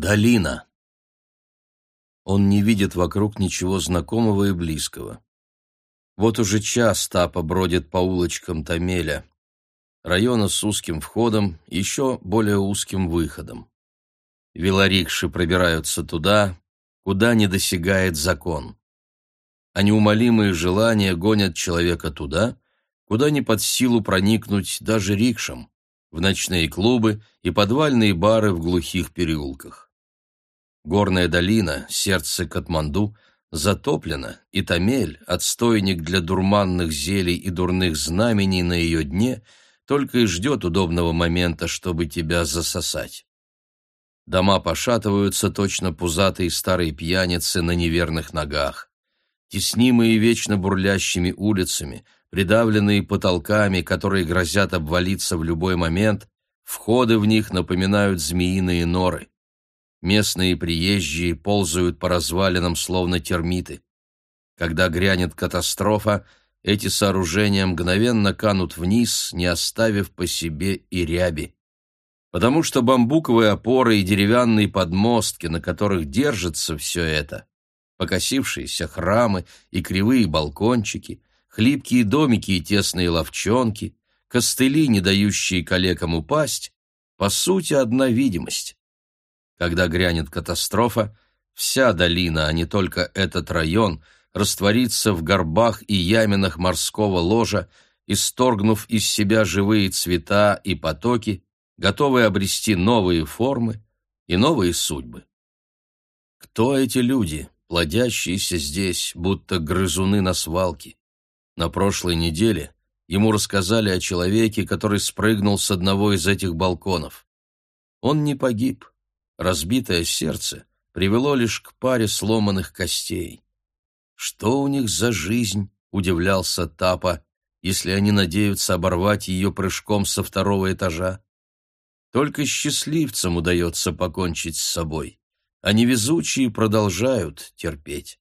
Долина. Он не видит вокруг ничего знакомого и близкого. Вот уже час Тапа бродит по улочкам Тамеля, района с узким входом, еще более узким выходом. Велорикши пробираются туда, куда не досягает закон. А неумолимые желания гонят человека туда, куда не под силу проникнуть даже рикшам в ночные клубы и подвальные бары в глухих переулках. Горная долина, сердце Катманду, затоплена, и Тамель, отстойник для дурманных зелий и дурных знамений на ее дне, только и ждет удобного момента, чтобы тебя засосать. Дома пошатываются точно пузатые старые пьяницы на неверных ногах. Теснимые вечно бурлящими улицами — придавленные потолками, которые грозят обвалиться в любой момент, входы в них напоминают змеиные норы. Местные приезжие ползают по развалинам, словно термиты. Когда грянет катастрофа, эти сооружения мгновенно канут вниз, не оставив по себе и ряби. Потому что бамбуковые опоры и деревянные подмостки, на которых держится все это, покосившиеся храмы и кривые балкончики, хлипкие домики и тесные ловчонки, костыли, не дающие калекам упасть, по сути, одна видимость. Когда грянет катастрофа, вся долина, а не только этот район, растворится в горбах и яминах морского ложа, исторгнув из себя живые цвета и потоки, готовые обрести новые формы и новые судьбы. Кто эти люди, плодящиеся здесь, будто грызуны на свалке? На прошлой неделе ему рассказали о человеке, который спрыгнул с одного из этих балконов. Он не погиб. Разбитое сердце привело лишь к паре сломанных костей. Что у них за жизнь, удивлялся Тапа, если они надеются оборвать ее прыжком со второго этажа? Только счастливцам удается покончить с собой, а невезучие продолжают терпеть.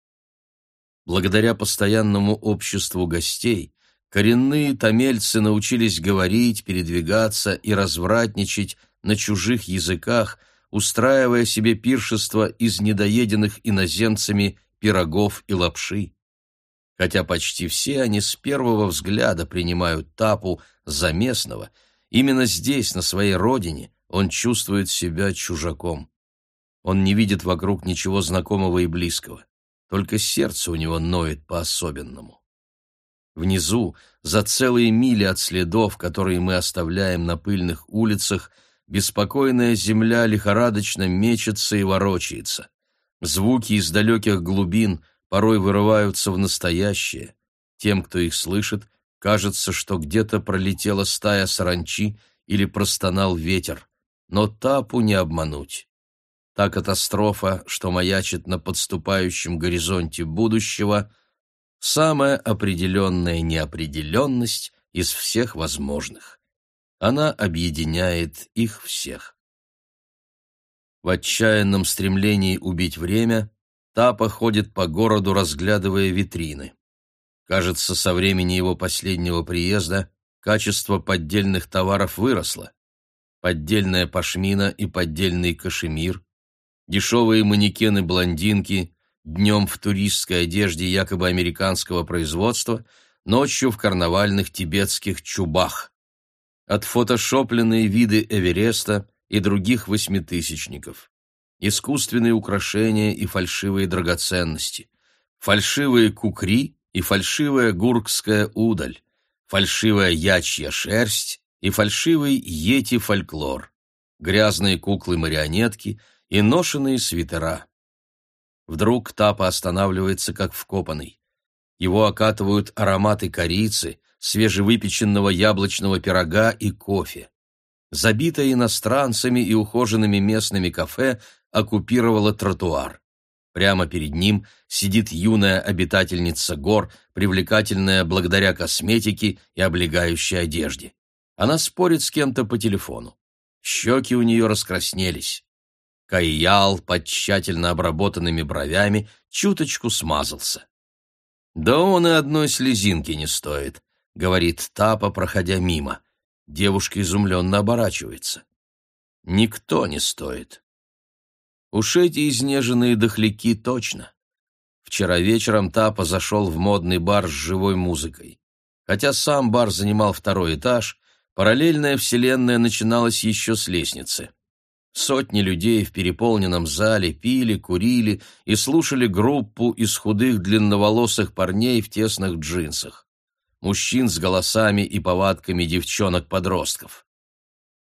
Благодаря постоянному обществу гостей, коренные тамельцы научились говорить, передвигаться и развратничать на чужих языках, устраивая себе пиршество из недоеденных иноземцами пирогов и лапши. Хотя почти все они с первого взгляда принимают Тапу за местного, именно здесь, на своей родине, он чувствует себя чужаком. Он не видит вокруг ничего знакомого и близкого только сердце у него ноет по-особенному. Внизу, за целые мили от следов, которые мы оставляем на пыльных улицах, беспокойная земля лихорадочно мечется и ворочается. Звуки из далеких глубин порой вырываются в настоящее. Тем, кто их слышит, кажется, что где-то пролетела стая саранчи или простонал ветер. Но тапу не обмануть. Та катастрофа, что маячит на подступающем горизонте будущего, самая определенная неопределенность из всех возможных. Она объединяет их всех. В отчаянном стремлении убить время Тапа ходит по городу, разглядывая витрины. Кажется, со времени его последнего приезда качество поддельных товаров выросло. Поддельная пашмина и поддельный кашемир, дешевые манекены-блондинки, днем в туристской одежде якобы американского производства, ночью в карнавальных тибетских чубах. Отфотошопленные виды Эвереста и других восьмитысячников. Искусственные украшения и фальшивые драгоценности. Фальшивые кукри и фальшивая гуркская удаль. Фальшивая ячья шерсть и фальшивый йети-фольклор. Грязные куклы-марионетки – и ношеные свитера. Вдруг Тапа останавливается, как вкопанный. Его окатывают ароматы корицы, свежевыпеченного яблочного пирога и кофе. Забитое иностранцами и ухоженными местными кафе оккупировало тротуар. Прямо перед ним сидит юная обитательница гор, привлекательная благодаря косметике и облегающей одежде. Она спорит с кем-то по телефону. Щеки у нее раскраснелись. Каял под тщательно обработанными бровями чуточку смазался. «Да он и одной слезинки не стоит», — говорит Тапа, проходя мимо. Девушка изумленно оборачивается. «Никто не стоит». Уж эти изнеженные дохляки точно. Вчера вечером Тапа зашел в модный бар с живой музыкой. Хотя сам бар занимал второй этаж, параллельная вселенная начиналась еще с лестницы. Сотни людей в переполненном зале пили, курили и слушали группу из худых длинноволосых парней в тесных джинсах. Мужчин с голосами и повадками девчонок-подростков.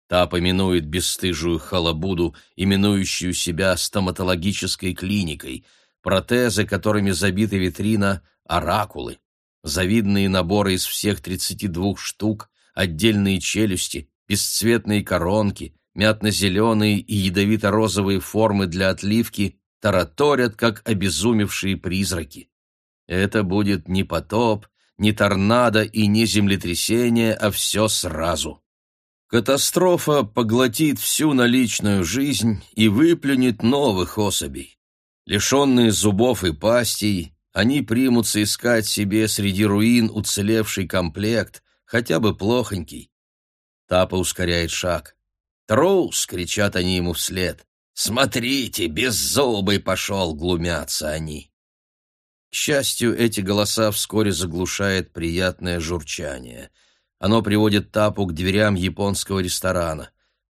Та поминует бесстыжую халабуду, именующую себя стоматологической клиникой, протезы, которыми забита витрина, оракулы, завидные наборы из всех 32 штук, отдельные челюсти, бесцветные коронки, мятно-зеленые и ядовито-розовые формы для отливки тараторят, как обезумевшие призраки. Это будет не потоп, не торнадо и не землетрясение, а все сразу. Катастрофа поглотит всю наличную жизнь и выплюнет новых особей. Лишенные зубов и пастей, они примутся искать себе среди руин уцелевший комплект, хотя бы плохонький. Тапа ускоряет шаг. «Трус!» — кричат они ему вслед. «Смотрите, беззубый пошел!» — глумятся они. Счастью, эти голоса вскоре заглушает приятное журчание — оно приводит Тапу к дверям японского ресторана.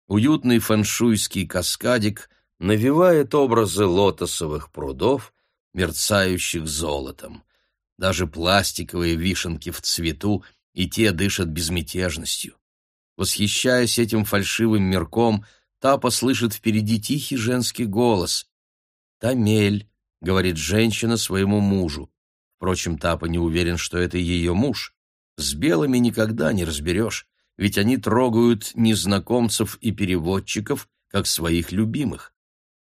Уютный фэншуйский каскадик навевает образы лотосовых прудов, мерцающих золотом. Даже пластиковые вишенки в цвету и те дышат безмятежностью. Восхищаясь этим фальшивым мирком, Тапа слышит впереди тихий женский голос. «Тамель», — говорит женщина своему мужу. Впрочем, Тапа не уверен, что это ее муж. С белыми никогда не разберешь, ведь они трогают незнакомцев и переводчиков, как своих любимых.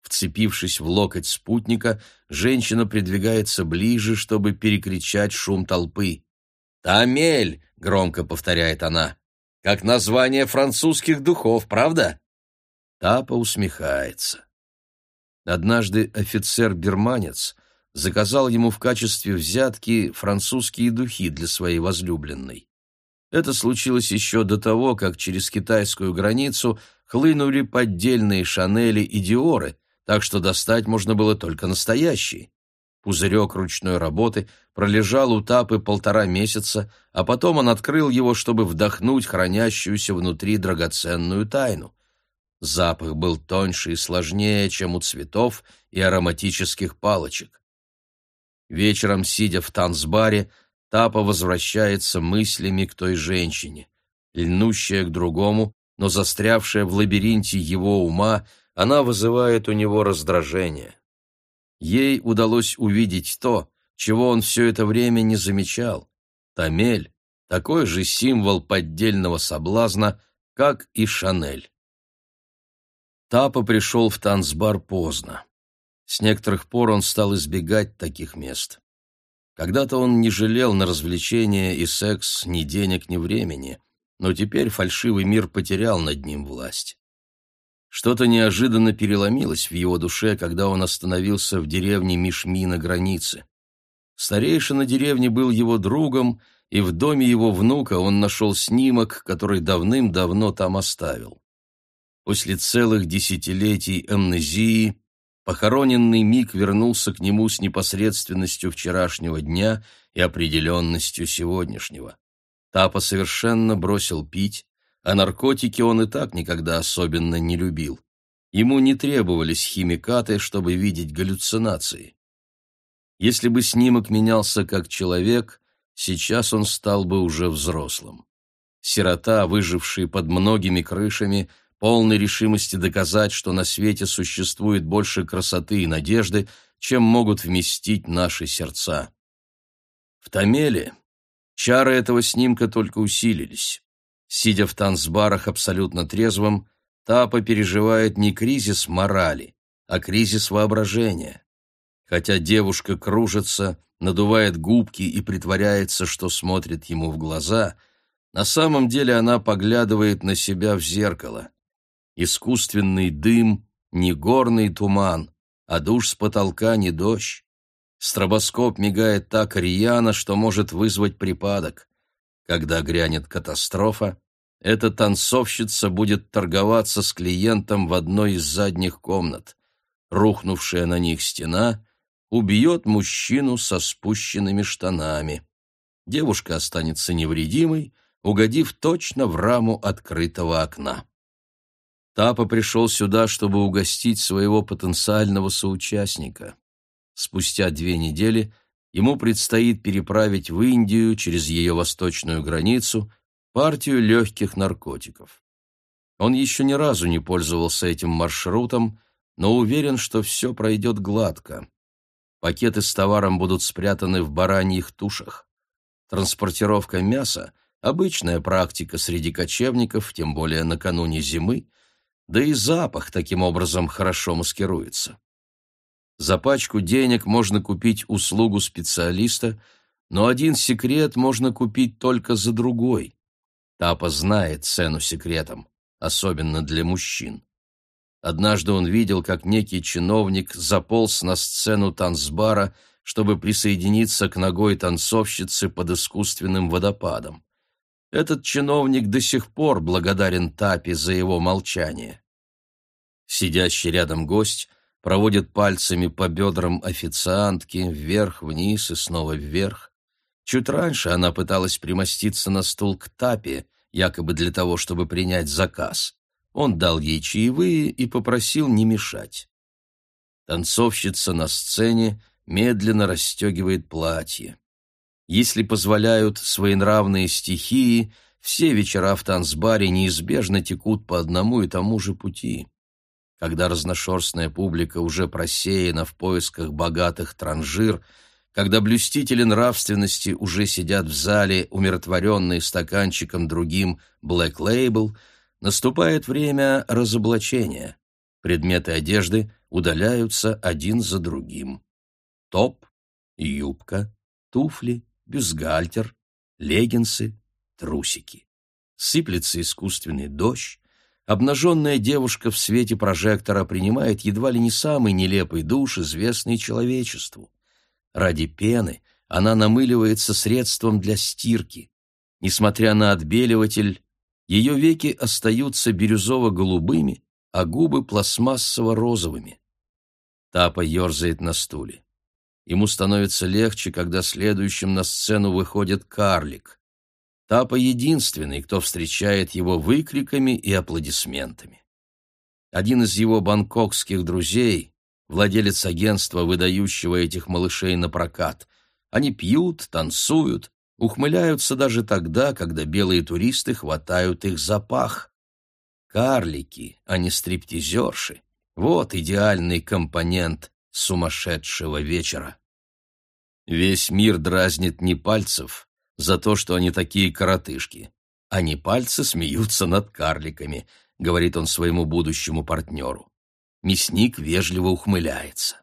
Вцепившись в локоть спутника, женщина придвигается ближе, чтобы перекричать шум толпы. «Тамель!» — громко повторяет она. «Как название французских духов, правда?» Тапа усмехается. Однажды офицер-берманец заказал ему в качестве взятки французские духи для своей возлюбленной. Это случилось еще до того, как через китайскую границу хлынули поддельные Шанели и Диоры, так что достать можно было только настоящие. Пузырек ручной работы пролежал у Тапы полтора месяца, а потом он открыл его, чтобы вдохнуть хранящуюся внутри драгоценную тайну. Запах был тоньше и сложнее, чем у цветов и ароматических палочек. Вечером, сидя в танцбаре, Тапа возвращается мыслями к той женщине. Льнущая к другому, но застрявшая в лабиринте его ума, она вызывает у него раздражение. Ей удалось увидеть то, чего он все это время не замечал. Тамель — такой же символ поддельного соблазна, как и Шанель. Тапа пришел в танцбар поздно. С некоторых пор он стал избегать таких мест. Когда-то он не жалел на развлечения и секс ни денег, ни времени, но теперь фальшивый мир потерял над ним власть. Что-то неожиданно переломилось в его душе, когда он остановился в деревне Мишми на границе. Старейшина деревни был его другом, и в доме его внука он нашел снимок, который давным-давно там оставил. После целых десятилетий амнезии Похороненный миг вернулся к нему с непосредственностью вчерашнего дня и определенностью сегодняшнего. Тапа совершенно бросил пить, а наркотики он и так никогда особенно не любил. Ему не требовались химикаты, чтобы видеть галлюцинации. Если бы снимок менялся как человек, сейчас он стал бы уже взрослым. Сирота, выживший под многими крышами, полной решимости доказать, что на свете существует больше красоты и надежды, чем могут вместить наши сердца. В Тамеле чары этого снимка только усилились. Сидя в танцбарах абсолютно трезвым, Тапа переживает не кризис морали, а кризис воображения. Хотя девушка кружится, надувает губки и притворяется, что смотрит ему в глаза, на самом деле она поглядывает на себя в зеркало искусственный дым, не горный туман, а душ с потолка не дождь. Стробоскоп мигает так рьяно, что может вызвать припадок. Когда грянет катастрофа, эта танцовщица будет торговаться с клиентом в одной из задних комнат. рухнувшая на них стена убьет мужчину со спущенными штанами. Девушка останется невредимой, угодив точно в раму открытого окна. Тапа пришел сюда, чтобы угостить своего потенциального соучастника. Спустя две недели ему предстоит переправить в Индию через ее восточную границу партию легких наркотиков. Он еще ни разу не пользовался этим маршрутом, но уверен, что все пройдет гладко. Пакеты с товаром будут спрятаны в бараньих тушах. Транспортировка мяса – обычная практика среди кочевников, тем более накануне зимы, да и запах таким образом хорошо маскируется. За пачку денег можно купить услугу специалиста, но один секрет можно купить только за другой. Тапа знает цену секретам, особенно для мужчин. Однажды он видел, как некий чиновник заполз на сцену танцбара, чтобы присоединиться к ногой танцовщицы под искусственным водопадом. Этот чиновник до сих пор благодарен Тапе за его молчание. Сидящий рядом гость проводит пальцами по бедрам официантки вверх-вниз и снова вверх. Чуть раньше она пыталась примоститься на стул к Тапе, якобы для того, чтобы принять заказ. Он дал ей чаевые и попросил не мешать. Танцовщица на сцене медленно расстегивает платье. Если позволяют своенравные стихии, все вечера в танцбаре неизбежно текут по одному и тому же пути. Когда разношерстная публика уже просеяна в поисках богатых транжир, когда блюстители нравственности уже сидят в зале, умиротворенные стаканчиком другим Black Label — Наступает время разоблачения. Предметы одежды удаляются один за другим. Топ, юбка, туфли, бюстгальтер, леггинсы, трусики. Сыплется искусственный дождь, обнаженная девушка в свете прожектора принимает едва ли не самый нелепый душ, известный человечеству. Ради пены она намыливается средством для стирки. Несмотря на отбеливатель, ее веки остаются бирюзово-голубыми, а губы пластмассово-розовыми. Тапа ерзает на стуле. Ему становится легче, когда следующим на сцену выходит карлик. Тапа единственный, кто встречает его выкриками и аплодисментами. Один из его бангкокских друзей, владелец агентства, выдающего этих малышей на прокат. Они пьют, танцуют, ухмыляются даже тогда, когда белые туристы хватают их за пах. Карлики, а не стриптизерши. Вот идеальный компонент сумасшедшего вечера. Весь мир дразнит не пальцев за то, что они такие коротышки, а не пальцы смеются над карликами, говорит он своему будущему партнеру. Мясник вежливо ухмыляется.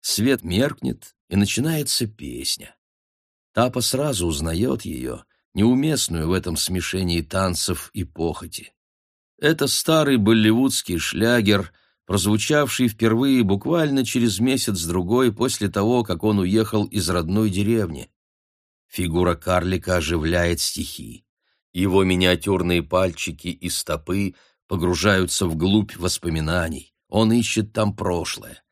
Свет меркнет, и начинается песня. Тапа сразу узнает ее, неуместную в этом смешении танцев и похоти. Это старый болливудский шлягер, прозвучавший впервые буквально через месяц-другой после того, как он уехал из родной деревни. Фигура карлика оживляет стихи. Его миниатюрные пальчики и стопы погружаются вглубь воспоминаний. Он ищет там прошлое.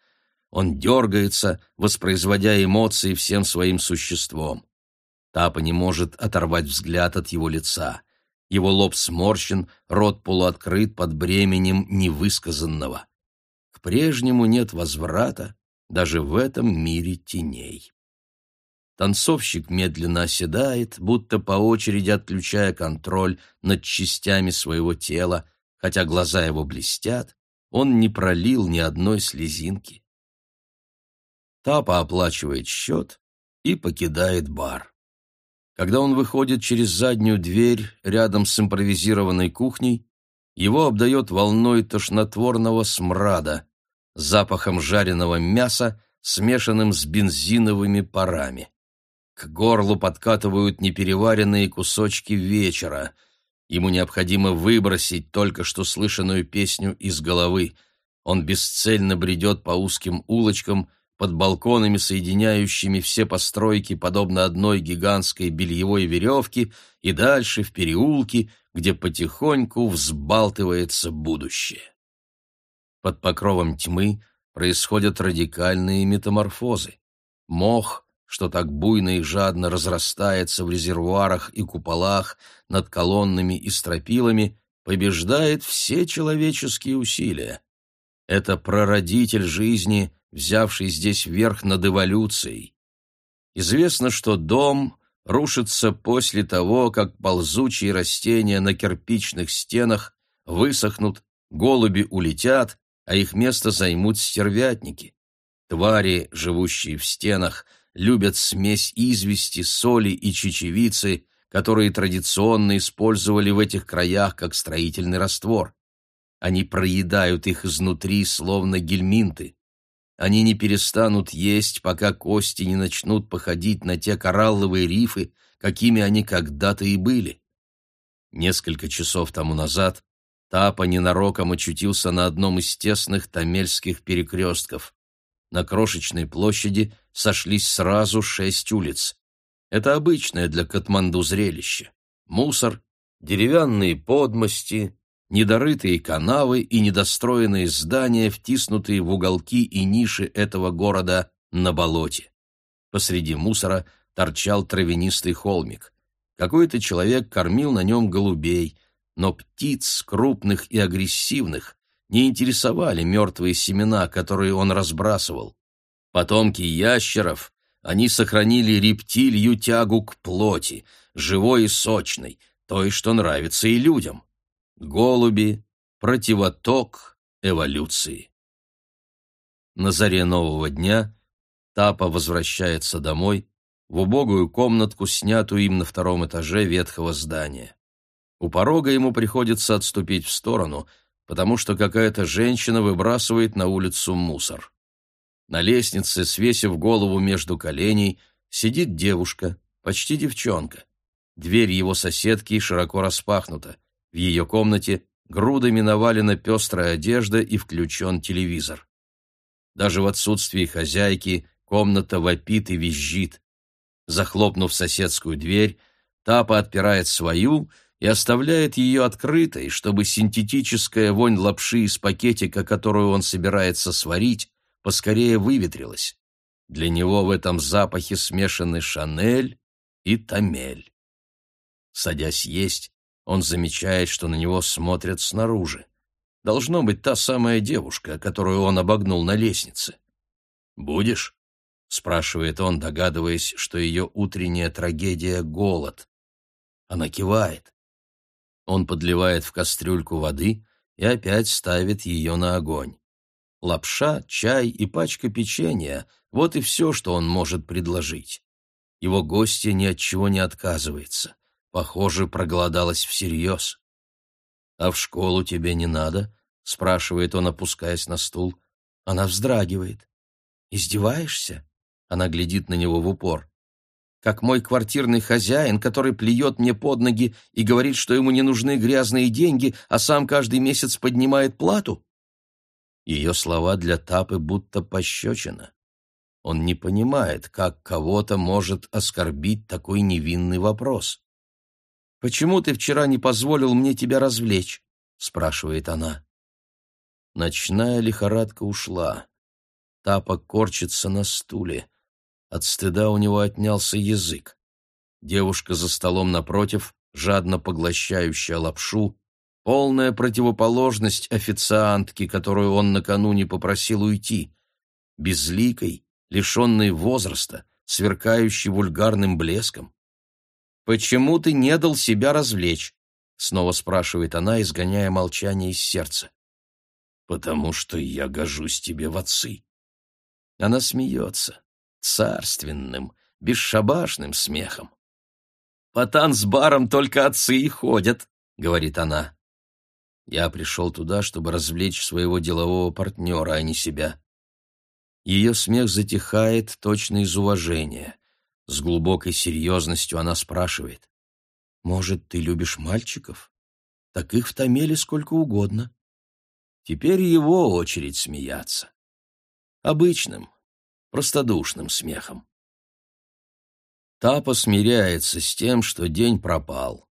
Он дергается, воспроизводя эмоции всем своим существом. Тапа не может оторвать взгляд от его лица. Его лоб сморщен, рот полуоткрыт под бременем невысказанного. Прежнему нет возврата даже в этом мире теней. Танцовщик медленно оседает, будто по очереди отключая контроль над частями своего тела, хотя глаза его блестят, он не пролил ни одной слезинки. Тапа оплачивает счет и покидает бар. Когда он выходит через заднюю дверь рядом с импровизированной кухней, его обдает волной тошнотворного смрада, запахом жареного мяса, смешанным с бензиновыми парами. К горлу подкатывают непереваренные кусочки вечера. Ему необходимо выбросить только что слышанную песню из головы. Он бесцельно бредет по узким улочкам, под балконами, соединяющими все постройки, подобно одной гигантской бельевой веревке, и дальше в переулки, где потихоньку взбалтывается будущее. Под покровом тьмы происходят радикальные метаморфозы. Мох, что так буйно и жадно разрастается в резервуарах и куполах над колоннами и стропилами, побеждает все человеческие усилия. Это прародитель жизни, взявший здесь верх над эволюцией. Известно, что дом рушится после того, как ползучие растения на кирпичных стенах высохнут, голуби улетят, а их место займут стервятники. Твари, живущие в стенах, любят смесь извести, соли и чечевицы, которые традиционно использовали в этих краях как строительный раствор. Они проедают их изнутри, словно гельминты. Они не перестанут есть, пока кости не начнут походить на те коралловые рифы, какими они когда-то и были. Несколько часов тому назад Тапа ненароком очутился на одном из тесных тамельских перекрестков. На крошечной площади сошлись сразу шесть улиц. Это обычное для Катманду зрелище. Мусор, деревянные подмости, недорытые канавы и недостроенные здания, втиснутые в уголки и ниши этого города на болоте. Посреди мусора торчал травянистый холмик. Какой-то человек кормил на нем голубей, но птиц, крупных и агрессивных, не интересовали мертвые семена, которые он разбрасывал. Потомки ящеров они сохранили рептилью тягу к плоти, живой и сочной, той, что нравится и людям. Голуби — противоток эволюции. На заре нового дня Тапа возвращается домой, в убогую комнатку, снятую им на втором этаже ветхого здания. У порога ему приходится отступить в сторону, потому что какая-то женщина выбрасывает на улицу мусор. На лестнице, свесив голову между коленей, сидит девушка, почти девчонка. Дверь его соседки широко распахнута. В ее комнате грудами навалена пестрая одежда и включен телевизор. Даже в отсутствии хозяйки комната вопит и визжит. Захлопнув соседскую дверь, Тапа отпирает свою и оставляет ее открытой, чтобы синтетическая вонь лапши из пакетика, которую он собирается сварить, поскорее выветрилась. Для него в этом запахе смешаны Шанель и Тамель. Садясь есть, он замечает, что на него смотрят снаружи. Должно быть та самая девушка, которую он обогнул на лестнице. «Будешь?» — спрашивает он, догадываясь, что ее утренняя трагедия — голод. Она кивает. Он подливает в кастрюльку воды и опять ставит ее на огонь. Лапша, чай и пачка печенья — вот и все, что он может предложить. Его гостья ни от чего не отказывается. Похоже, проголодалась всерьез. «А в школу тебе не надо?» — спрашивает он, опускаясь на стул. Она вздрагивает. «Издеваешься?» — она глядит на него в упор. «Как мой квартирный хозяин, который плюет мне под ноги и говорит, что ему не нужны грязные деньги, а сам каждый месяц поднимает плату?» Ее слова для Тапы будто пощечина. Он не понимает, как кого-то может оскорбить такой невинный вопрос. «Почему ты вчера не позволил мне тебя развлечь?» — спрашивает она. Ночная лихорадка ушла. Тапа корчится на стуле. От стыда у него отнялся язык. Девушка за столом напротив, жадно поглощающая лапшу, Полная противоположность официантке, которую он накануне попросил уйти. Безликой, лишенной возраста, сверкающей вульгарным блеском. «Почему ты не дал себя развлечь?» — снова спрашивает она, изгоняя молчание из сердца. «Потому что я гожусь тебе в отцы». Она смеется, царственным, бесшабашным смехом. «По танцбарам только отцы и ходят», — говорит она. Я пришел туда, чтобы развлечь своего делового партнера, а не себя. Ее смех затихает точно из уважения. С глубокой серьезностью она спрашивает. «Может, ты любишь мальчиков? Так их в Томеле сколько угодно». Теперь его очередь смеяться. Обычным, простодушным смехом. Тапа смиряется с тем, что день пропал.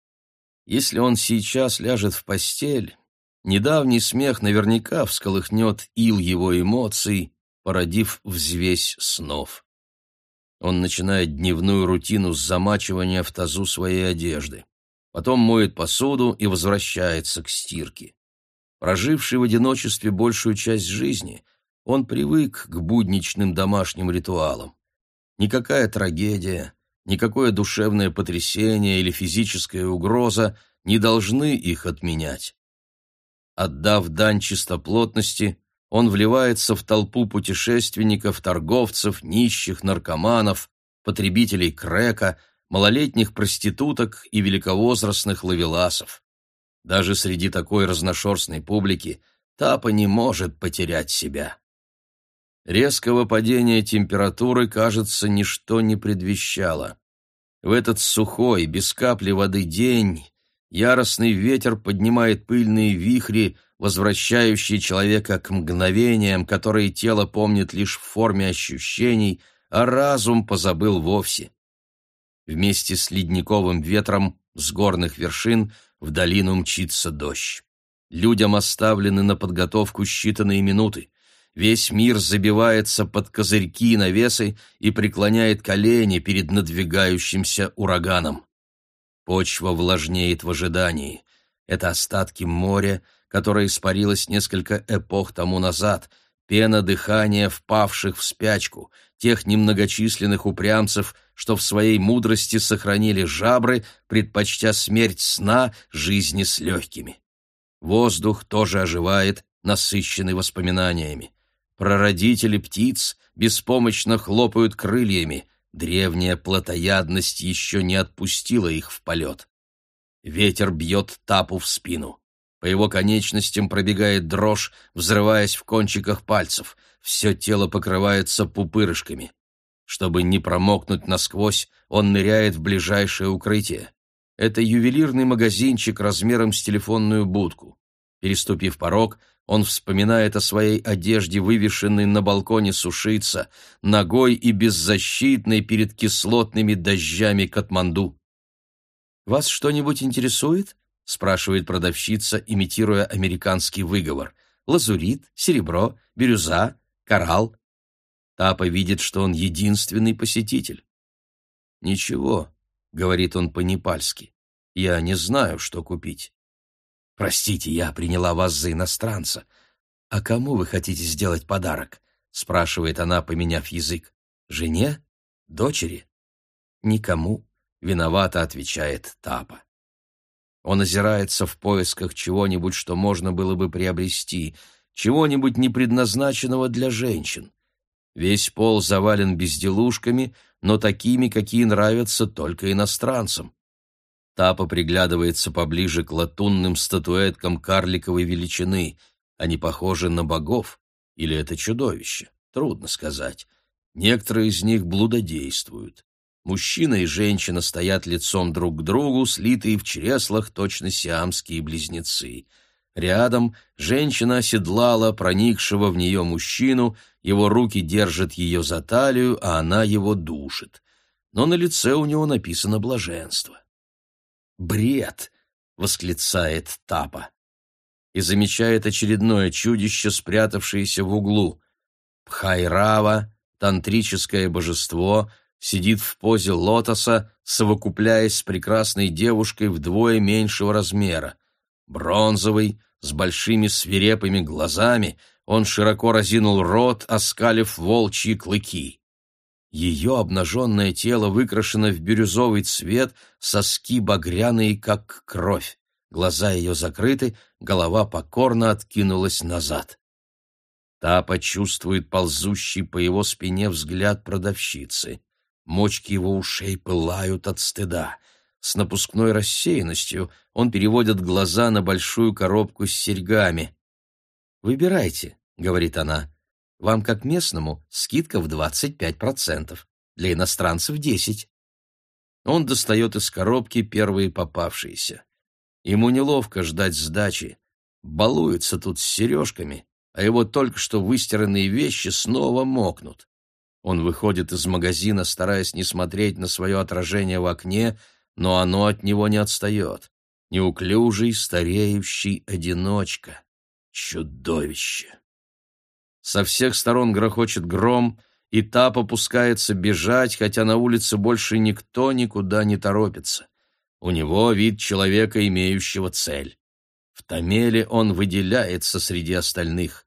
Если он сейчас ляжет в постель, Недавний смех наверняка всколыхнет ил его эмоций, породив взвесь снов. Он начинает дневную рутину с замачивания в тазу своей одежды. Потом моет посуду и возвращается к стирке. Проживший в одиночестве большую часть жизни, он привык к будничным домашним ритуалам. Никакая трагедия, никакое душевное потрясение или физическая угроза не должны их отменять. Отдав дань чистоплотности, он вливается в толпу путешественников, торговцев, нищих, наркоманов, потребителей крека, малолетних проституток и великовозрастных ловеласов. Даже среди такой разношерстной публики Тапа не может потерять себя. Резкого падения температуры, кажется, ничто не предвещало. В этот сухой, без капли воды день яростный ветер поднимает пыльные вихри, возвращающие человека к мгновениям, которые тело помнит лишь в форме ощущений, а разум позабыл вовсе. Вместе с ледниковым ветром с горных вершин в долину мчится дождь. Людям оставлены на подготовку считанные минуты. Весь мир забивается под козырьки и навесы и преклоняет колени перед надвигающимся ураганом. Почва влажнеет в ожидании. Это остатки моря, которое испарилось несколько эпох тому назад, пена дыхания впавших в спячку, тех немногочисленных упрямцев, что в своей мудрости сохранили жабры, предпочтя смерть сна жизни с легкими. Воздух тоже оживает, насыщенный воспоминаниями. Прародители птиц беспомощно хлопают крыльями, Древняя плотоядность еще не отпустила их в полет. Ветер бьет тапу в спину. По его конечностям пробегает дрожь, взрываясь в кончиках пальцев. Все тело покрывается пупырышками. Чтобы не промокнуть насквозь, он ныряет в ближайшее укрытие. Это ювелирный магазинчик размером с телефонную будку. Переступив порог, он вспоминает о своей одежде, вывешенной на балконе сушиться, ногой и беззащитной перед кислотными дождями Катманду. «Вас что-нибудь интересует?» — спрашивает продавщица, имитируя американский выговор. «Лазурит, серебро, бирюза, коралл». Тапа видит, что он единственный посетитель. «Ничего», — говорит он по-непальски, — «я не знаю, что купить». Простите, я приняла вас за иностранца. А кому вы хотите сделать подарок? спрашивает она, поменяв язык. Жене? Дочери? Никому, виновато отвечает Тапа. Он озирается в поисках чего-нибудь, что можно было бы приобрести, чего-нибудь не предназначенного для женщин. Весь пол завален безделушками, но такими, какие нравятся только иностранцам. Тапа приглядывается поближе к латунным статуэткам карликовой величины. Они похожи на богов? Или это чудовище? Трудно сказать. Некоторые из них блудодействуют. Мужчина и женщина стоят лицом друг к другу, слитые в чреслах точно сиамские близнецы. Рядом женщина оседлала проникшего в нее мужчину, его руки держат ее за талию, а она его душит. Но на лице у него написано блаженство. «Бред!» — восклицает Тапа. И замечает очередное чудище, спрятавшееся в углу. Пхайрава, тантрическое божество, сидит в позе лотоса, совокупляясь с прекрасной девушкой вдвое меньшего размера. Бронзовый, с большими свирепыми глазами, он широко разинул рот, оскалив волчьи клыки. Ее обнаженное тело выкрашено в бирюзовый цвет, соски багряные, как кровь. Глаза ее закрыты, голова покорно откинулась назад. Та почувствует ползущий по его спине взгляд продавщицы. Мочки его ушей пылают от стыда. С напускной рассеянностью он переводит глаза на большую коробку с серьгами. «Выбирайте», — говорит она. Вам, как местному, скидка в 25%, для иностранцев 10%. Он достает из коробки первые попавшиеся. Ему неловко ждать сдачи. Балуется тут с сережками, а его только что выстиранные вещи снова мокнут. Он выходит из магазина, стараясь не смотреть на свое отражение в окне, но оно от него не отстает. неуклюжий, стареющий одиночка, чудовище. Со всех сторон грохочет гром, и Тап опускается бежать, хотя на улице больше никто никуда не торопится. У него вид человека, имеющего цель. В Тамеле он выделяется среди остальных.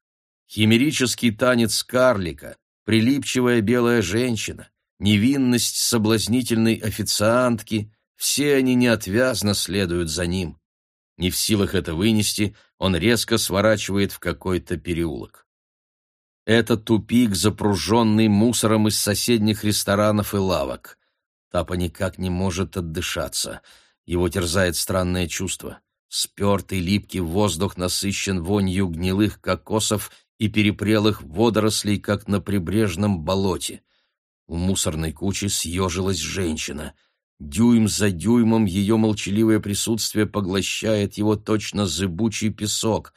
Химерический танец карлика, прилипчивая белая женщина, невинность соблазнительной официантки — все они неотвязно следуют за ним. Не в силах это вынести, он резко сворачивает в какой-то переулок. Это тупик, запруженный мусором из соседних ресторанов и лавок. Тапа никак не может отдышаться. Его терзает странное чувство. Спертый липкий воздух насыщен вонью гнилых кокосов и перепрелых водорослей, как на прибрежном болоте. У мусорной кучи съежилась женщина. Дюйм за дюймом ее молчаливое присутствие поглощает его точно зыбучий песок.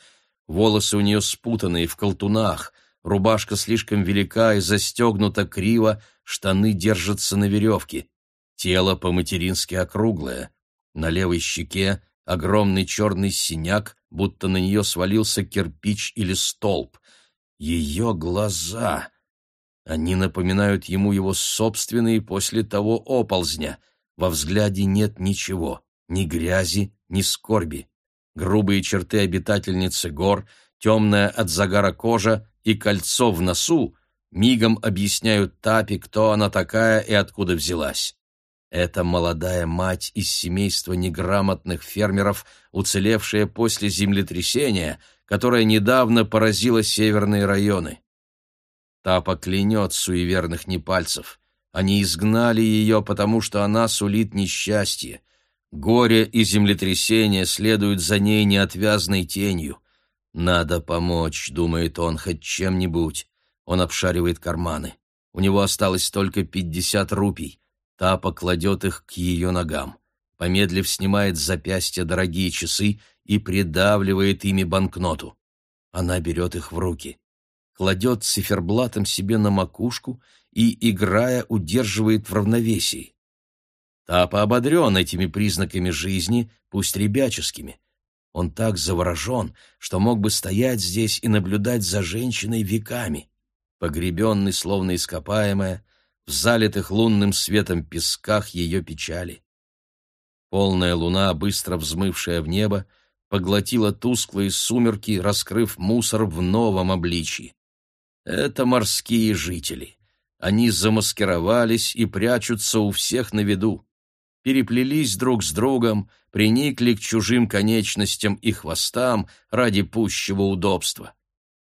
Волосы у нее спутанные в колтунах — рубашка слишком велика и застегнута криво, штаны держатся на веревке. Тело по-матерински округлое. На левой щеке огромный черный синяк, будто на нее свалился кирпич или столб. Ее глаза... Они напоминают ему его собственные после того оползня. Во взгляде нет ничего, ни грязи, ни скорби. Грубые черты обитательницы гор, темная от загара кожа, и кольцо в носу мигом объясняют Тапи, кто она такая и откуда взялась. Это молодая мать из семейства неграмотных фермеров, уцелевшая после землетрясения, которое недавно поразило северные районы. Тапа клянет суеверных непальцев. Они изгнали ее, потому что она сулит несчастье. Горе и землетрясение следуют за ней неотвязной тенью. «Надо помочь», — думает он, — «хоть чем-нибудь». Он обшаривает карманы. У него осталось только пятьдесят рупий. Тапа кладет их к ее ногам. Помедлив, снимает с запястья дорогие часы и придавливает ими банкноту. Она берет их в руки. Кладет циферблатом себе на макушку и, играя, удерживает в равновесии. Тапа ободрен этими признаками жизни, пусть ребяческими. Он так заворожен, что мог бы стоять здесь и наблюдать за женщиной веками, погребенный, словно ископаемая, в залитых лунным светом песках ее печали. Полная луна, быстро взмывшая в небо, поглотила тусклые сумерки, раскрыв мусор в новом обличии. Это морские жители. Они замаскировались и прячутся у всех на виду переплелись друг с другом, приникли к чужим конечностям и хвостам ради пущего удобства.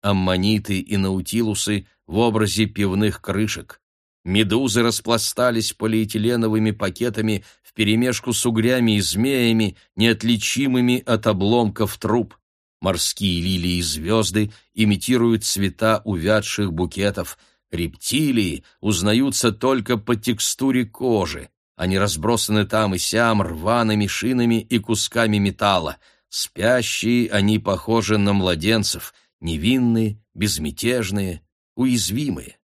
Аммониты и наутилусы в образе пивных крышек. Медузы распластались полиэтиленовыми пакетами вперемешку с угрями и змеями, неотличимыми от обломков труб. Морские лилии и звезды имитируют цвета увядших букетов. Рептилии узнаются только по текстуре кожи. Они разбросаны там и сям рваными шинами и кусками металла. Спящие они похожи на младенцев, невинные, безмятежные, уязвимые.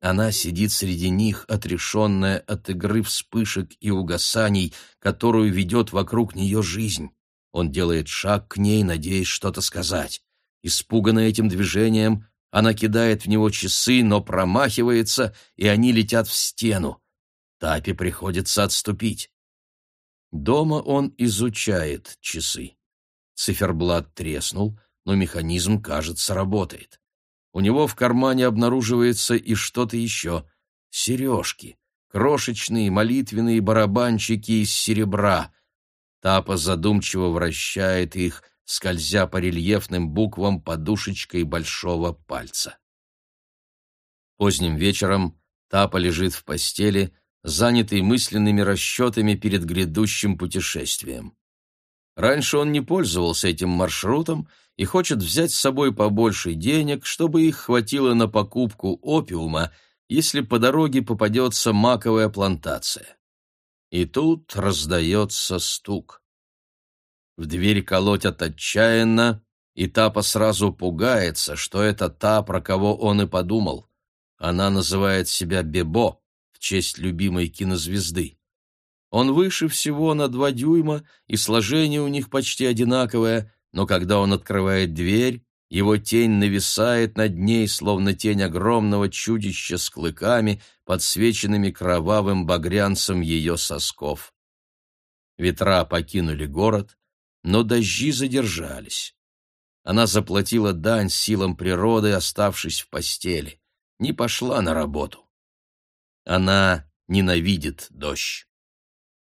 Она сидит среди них, отрешенная от игры вспышек и угасаний, которую ведет вокруг нее жизнь. Он делает шаг к ней, надеясь что-то сказать. Испуганная этим движением, она кидает в него часы, но промахивается, и они летят в стену. Тапе приходится отступить. Дома он изучает часы. Циферблат треснул, но механизм, кажется, работает. У него в кармане обнаруживается и что-то еще. Сережки, крошечные молитвенные барабанчики из серебра. Тапа задумчиво вращает их, скользя по рельефным буквам подушечкой большого пальца. Поздним вечером Тапа лежит в постели, занятый мысленными расчетами перед грядущим путешествием. Раньше он не пользовался этим маршрутом и хочет взять с собой побольше денег, чтобы их хватило на покупку опиума, если по дороге попадется маковая плантация. И тут раздается стук. В дверь колотят отчаянно, и Тапа сразу пугается, что это та, про кого он и подумал. Она называет себя Бебо, честь любимой кинозвезды. Он выше всего на два дюйма, и сложение у них почти одинаковое, но когда он открывает дверь, его тень нависает над ней, словно тень огромного чудища с клыками, подсвеченными кровавым багрянцем ее сосков. Ветра покинули город, но дожди задержались. Она заплатила дань силам природы, оставшись в постели, не пошла на работу. Она ненавидит дождь.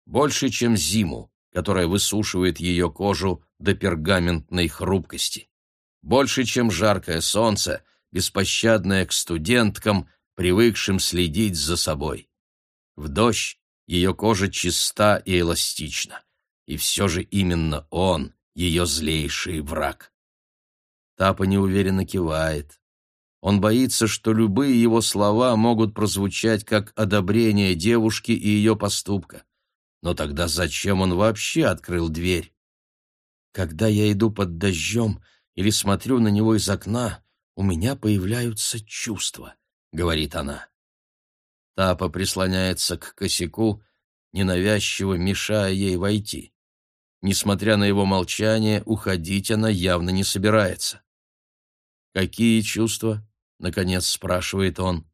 Больше, чем зиму, которая высушивает ее кожу до пергаментной хрупкости. Больше, чем жаркое солнце, беспощадное к студенткам, привыкшим следить за собой. В дождь ее кожа чиста и эластична, и все же именно он — ее злейший враг. Тапа неуверенно кивает. Он боится, что любые его слова могут прозвучать как одобрение девушки и ее поступка. Но тогда зачем он вообще открыл дверь? Когда я иду под дождем или смотрю на него из окна, у меня появляются чувства, — говорит она. Тапа прислоняется к косяку, ненавязчиво мешая ей войти. Несмотря на его молчание, уходить она явно не собирается. «Какие чувства?» — наконец спрашивает он.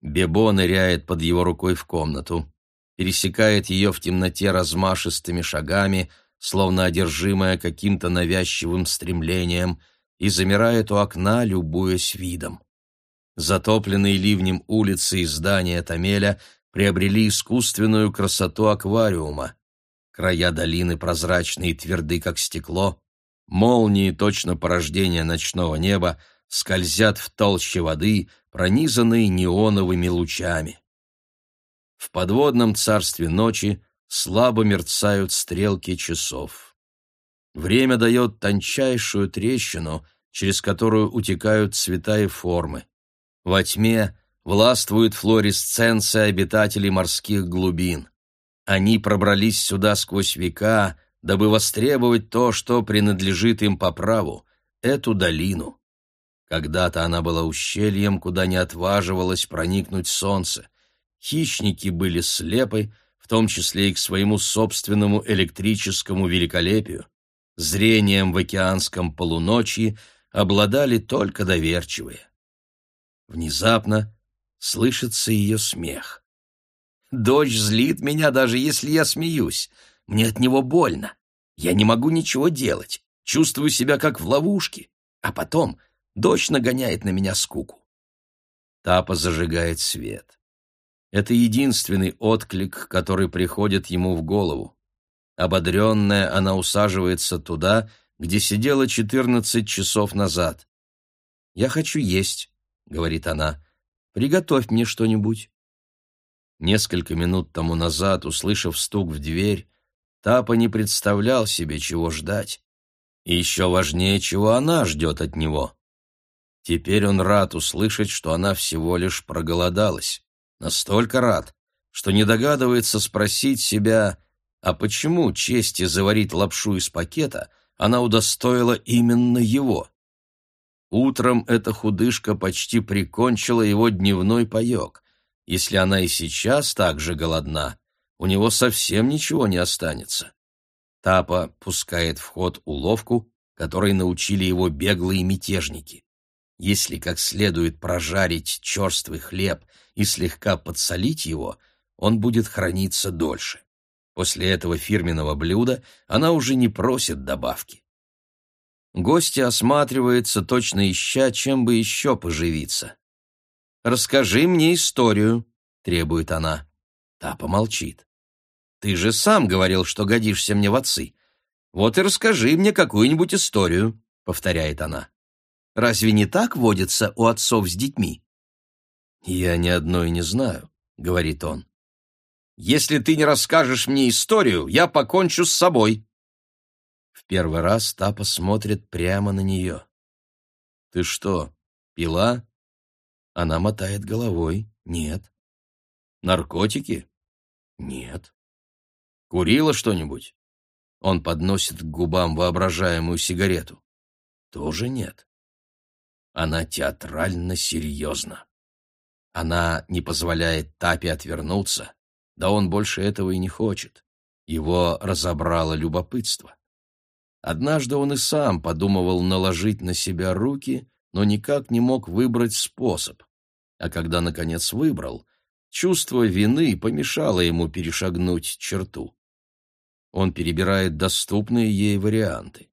Бебо ныряет под его рукой в комнату, пересекает ее в темноте размашистыми шагами, словно одержимая каким-то навязчивым стремлением, и замирает у окна, любуясь видом. Затопленные ливнем улицы и здания Тамеля приобрели искусственную красоту аквариума. Края долины прозрачные и тверды, как стекло, молнии, точно порождения ночного неба, скользят в толще воды, пронизанные неоновыми лучами. В подводном царстве ночи слабо мерцают стрелки часов. Время дает тончайшую трещину, через которую утекают цвета и формы. Во тьме властвует флуоресценция обитателей морских глубин. Они пробрались сюда сквозь века, дабы востребовать то, что принадлежит им по праву, эту долину. Когда-то она была ущельем, куда не отваживалось проникнуть солнце. Хищники были слепы, в том числе и к своему собственному электрическому великолепию. Зрением в океанском полуночии обладали только доверчивые. Внезапно слышится ее смех. «Дочь злит меня, даже если я смеюсь. Мне от него больно. Я не могу ничего делать. Чувствую себя как в ловушке. А потом дочь нагоняет на меня скуку». Тапа зажигает свет. Это единственный отклик, который приходит ему в голову. Ободренная, она усаживается туда, где сидела четырнадцать часов назад. «Я хочу есть», — говорит она. «Приготовь мне что-нибудь». Несколько минут тому назад, услышав стук в дверь, Тапа не представлял себе, чего ждать. И еще важнее, чего она ждет от него. Теперь он рад услышать, что она всего лишь проголодалась настолько рад, что не догадывается спросить себя, а почему чести заварить лапшу из пакета она удостоила именно его? Утром эта худышка почти прикончила его дневной паек. Если она и сейчас так же голодна, у него совсем ничего не останется. Тапа пускает в ход уловку, которой научили его беглые мятежники. Если как следует прожарить черствый хлеб и слегка подсолить его, он будет храниться дольше. После этого фирменного блюда она уже не просит добавки. Гостья осматривается, точно ища, чем бы еще поживиться. «Расскажи мне историю», — требует она. Та помолчит. «Ты же сам говорил, что годишься мне в отцы. Вот и расскажи мне какую-нибудь историю», — повторяет она. «Разве не так водится у отцов с детьми?» «Я ни одной не знаю», — говорит он. «Если ты не расскажешь мне историю, я покончу с собой». В первый раз Тапа смотрит прямо на нее. «Ты что, пила?» Она мотает головой. «Нет». «Наркотики?» «Нет». «Курила что-нибудь?» Он подносит к губам воображаемую сигарету. «Тоже нет». Она театрально серьезна. Она не позволяет Тапе отвернуться, Да он больше этого и не хочет. Его разобрало любопытство. Однажды он и сам подумывал наложить на себя руки, но никак не мог выбрать способ. А когда, наконец, выбрал, чувство вины помешало ему перешагнуть черту. Он перебирает доступные ей варианты.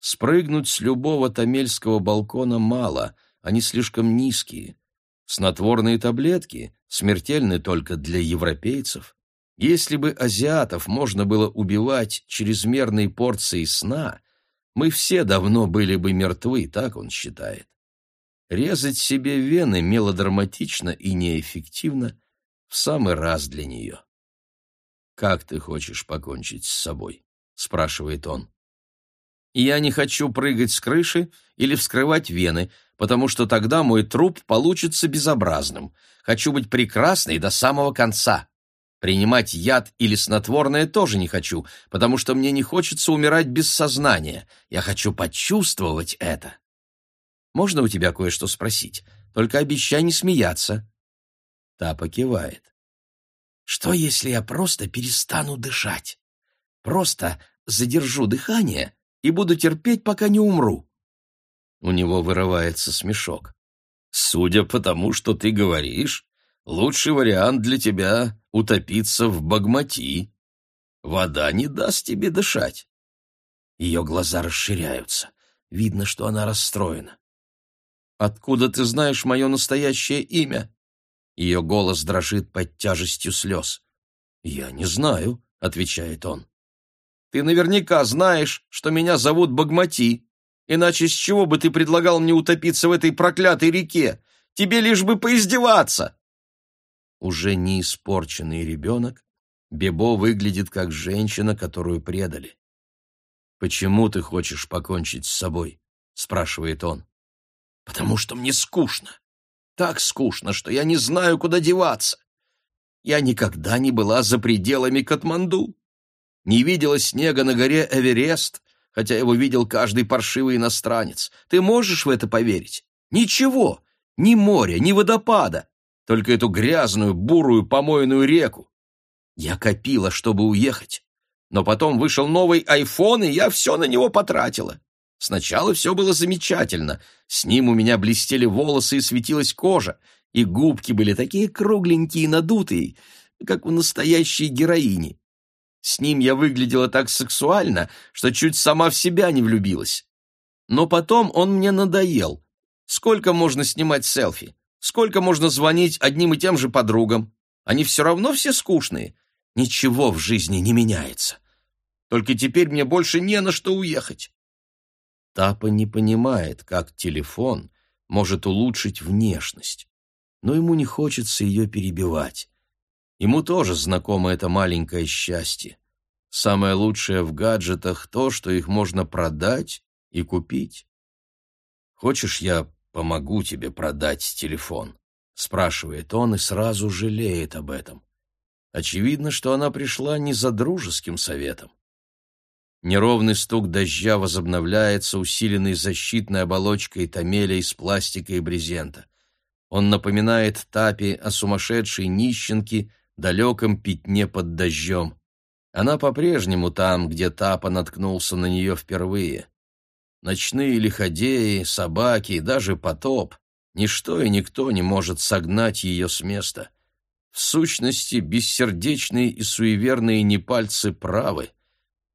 Спрыгнуть с любого тамельского балкона мало, они слишком низкие. Снотворные таблетки смертельны только для европейцев. Если бы азиатов можно было убивать чрезмерной порцией сна, мы все давно были бы мертвы, так он считает. Резать себе вены мелодраматично и неэффективно в самый раз для нее. «Как ты хочешь покончить с собой?» — спрашивает он. «Я не хочу прыгать с крыши или вскрывать вены, потому что тогда мой труп получится безобразным. Хочу быть прекрасной до самого конца. Принимать яд или снотворное тоже не хочу, потому что мне не хочется умирать без сознания. Я хочу почувствовать это. Можно у тебя кое-что спросить? Только обещай не смеяться». Та покивает. Что, если я просто перестану дышать? Просто задержу дыхание и буду терпеть, пока не умру. У него вырывается смешок. Судя по тому, что ты говоришь, лучший вариант для тебя — утопиться в багмати. Вода не даст тебе дышать. Ее глаза расширяются. Видно, что она расстроена. «Откуда ты знаешь мое настоящее имя?» Ее голос дрожит под тяжестью слез. «Я не знаю», — отвечает он. «Ты наверняка знаешь, что меня зовут Багмати. Иначе с чего бы ты предлагал мне утопиться в этой проклятой реке? Тебе лишь бы поиздеваться!» Уже не испорченный ребенок, Бебо выглядит как женщина, которую предали. «Почему ты хочешь покончить с собой?» — спрашивает он. «Потому что мне скучно так скучно, что я не знаю, куда деваться. Я никогда не была за пределами Катманду. Не видела снега на горе Эверест, хотя его видел каждый паршивый иностранец. Ты можешь в это поверить? Ничего, ни моря, ни водопада, только эту грязную, бурую, помойную реку. Я копила, чтобы уехать, но потом вышел новый айфон, и я все на него потратила. Сначала все было замечательно. С ним у меня блестели волосы и светилась кожа, и губки были такие кругленькие и надутые, как у настоящей героини. С ним я выглядела так сексуально, что чуть сама в себя не влюбилась. Но потом он мне надоел. Сколько можно снимать селфи? Сколько можно звонить одним и тем же подругам? Они все равно все скучные. Ничего в жизни не меняется. Только теперь мне больше не на что уехать. Тапа не понимает, как телефон может улучшить внешность, но ему не хочется ее перебивать. Ему тоже знакомо это маленькое счастье. Самое лучшее в гаджетах то, что их можно продать и купить. «Хочешь, я помогу тебе продать телефон?» — спрашивает он и сразу жалеет об этом. Очевидно, что она пришла не за дружеским советом. Неровный стук дождя возобновляется, усиленный защитной оболочкой томеля из пластика и брезента. Он напоминает Тапи о сумасшедшей нищенке, далеком пятне под дождем. Она по-прежнему там, где Тапа наткнулся на нее впервые. Ночные лиходеи, собаки и даже потоп — ничто и никто не может согнать ее с места. В сущности, бессердечные и суеверные непальцы правы —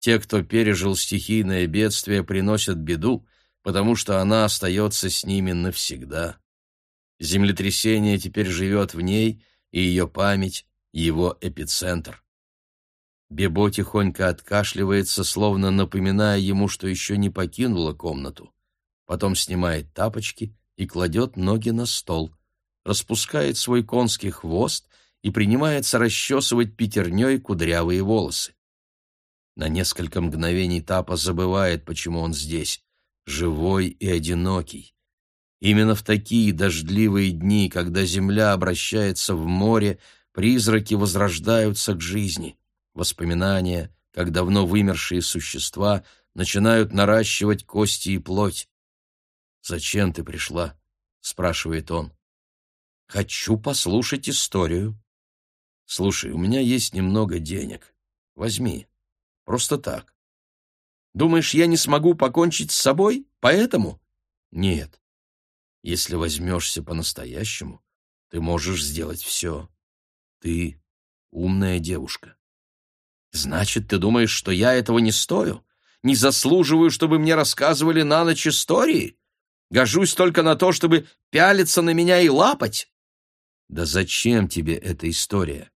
те, кто пережил стихийное бедствие, приносят беду, потому что она остается с ними навсегда. Землетрясение теперь живет в ней, и ее память — его эпицентр. Бебо тихонько откашливается, словно напоминая ему, что еще не покинула комнату. Потом снимает тапочки и кладет ноги на стол, распускает свой конский хвост и принимается расчесывать пятерней кудрявые волосы. На несколько мгновений Тапа забывает, почему он здесь, живой и одинокий. Именно в такие дождливые дни, когда земля обращается в море, призраки возрождаются к жизни. Воспоминания, как давно вымершие существа, начинают наращивать кости и плоть. «Зачем ты пришла?» — спрашивает он. «Хочу послушать историю». Слушай, у меня есть немного денег. Возьми. Просто так. Думаешь, я не смогу покончить с собой? Поэтому? Нет. Если возьмешься по-настоящему, ты можешь сделать все. Ты умная девушка. Значит, ты думаешь, что я этого не стою? Не заслуживаю, чтобы мне рассказывали на ночь истории? Гожусь только на то, чтобы пялиться на меня и лапать? Да зачем тебе эта история?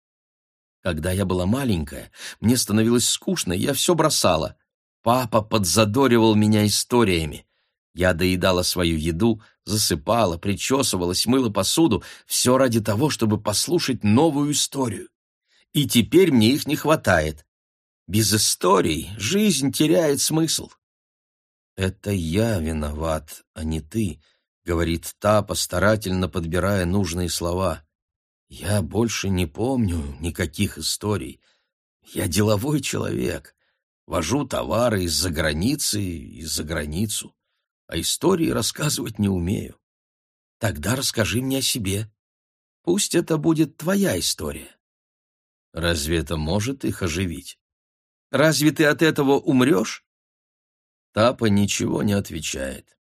Когда я была маленькая, мне становилось скучно, я все бросала. Папа подзадоривал меня историями. Я доедала свою еду, засыпала, причесывалась, мыла посуду, все ради того, чтобы послушать новую историю. И теперь мне их не хватает. Без историй жизнь теряет смысл. «Это я виноват, а не ты», — говорит Тапа, старательно подбирая нужные слова. «Я больше не помню никаких историй. Я деловой человек. Вожу товары из-за границы и за границу, а истории рассказывать не умею. Тогда расскажи мне о себе. Пусть это будет твоя история». Разве это может их оживить? Разве ты от этого умрешь? Тапа ничего не отвечает.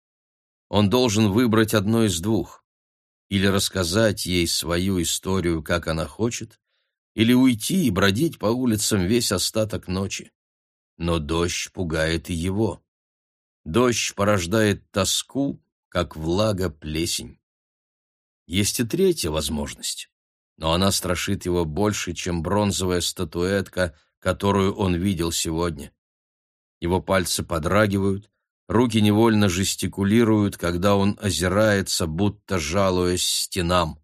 Он должен выбрать одно из двух. Или рассказать ей свою историю, как она хочет, или уйти и бродить по улицам весь остаток ночи. Но дождь пугает и его. Дождь порождает тоску, как влага плесень. Есть и третья возможность, но она страшит его больше, чем бронзовая статуэтка, которую он видел сегодня. Его пальцы подрагивают, руки невольно жестикулируют, когда он озирается, будто жалуясь стенам.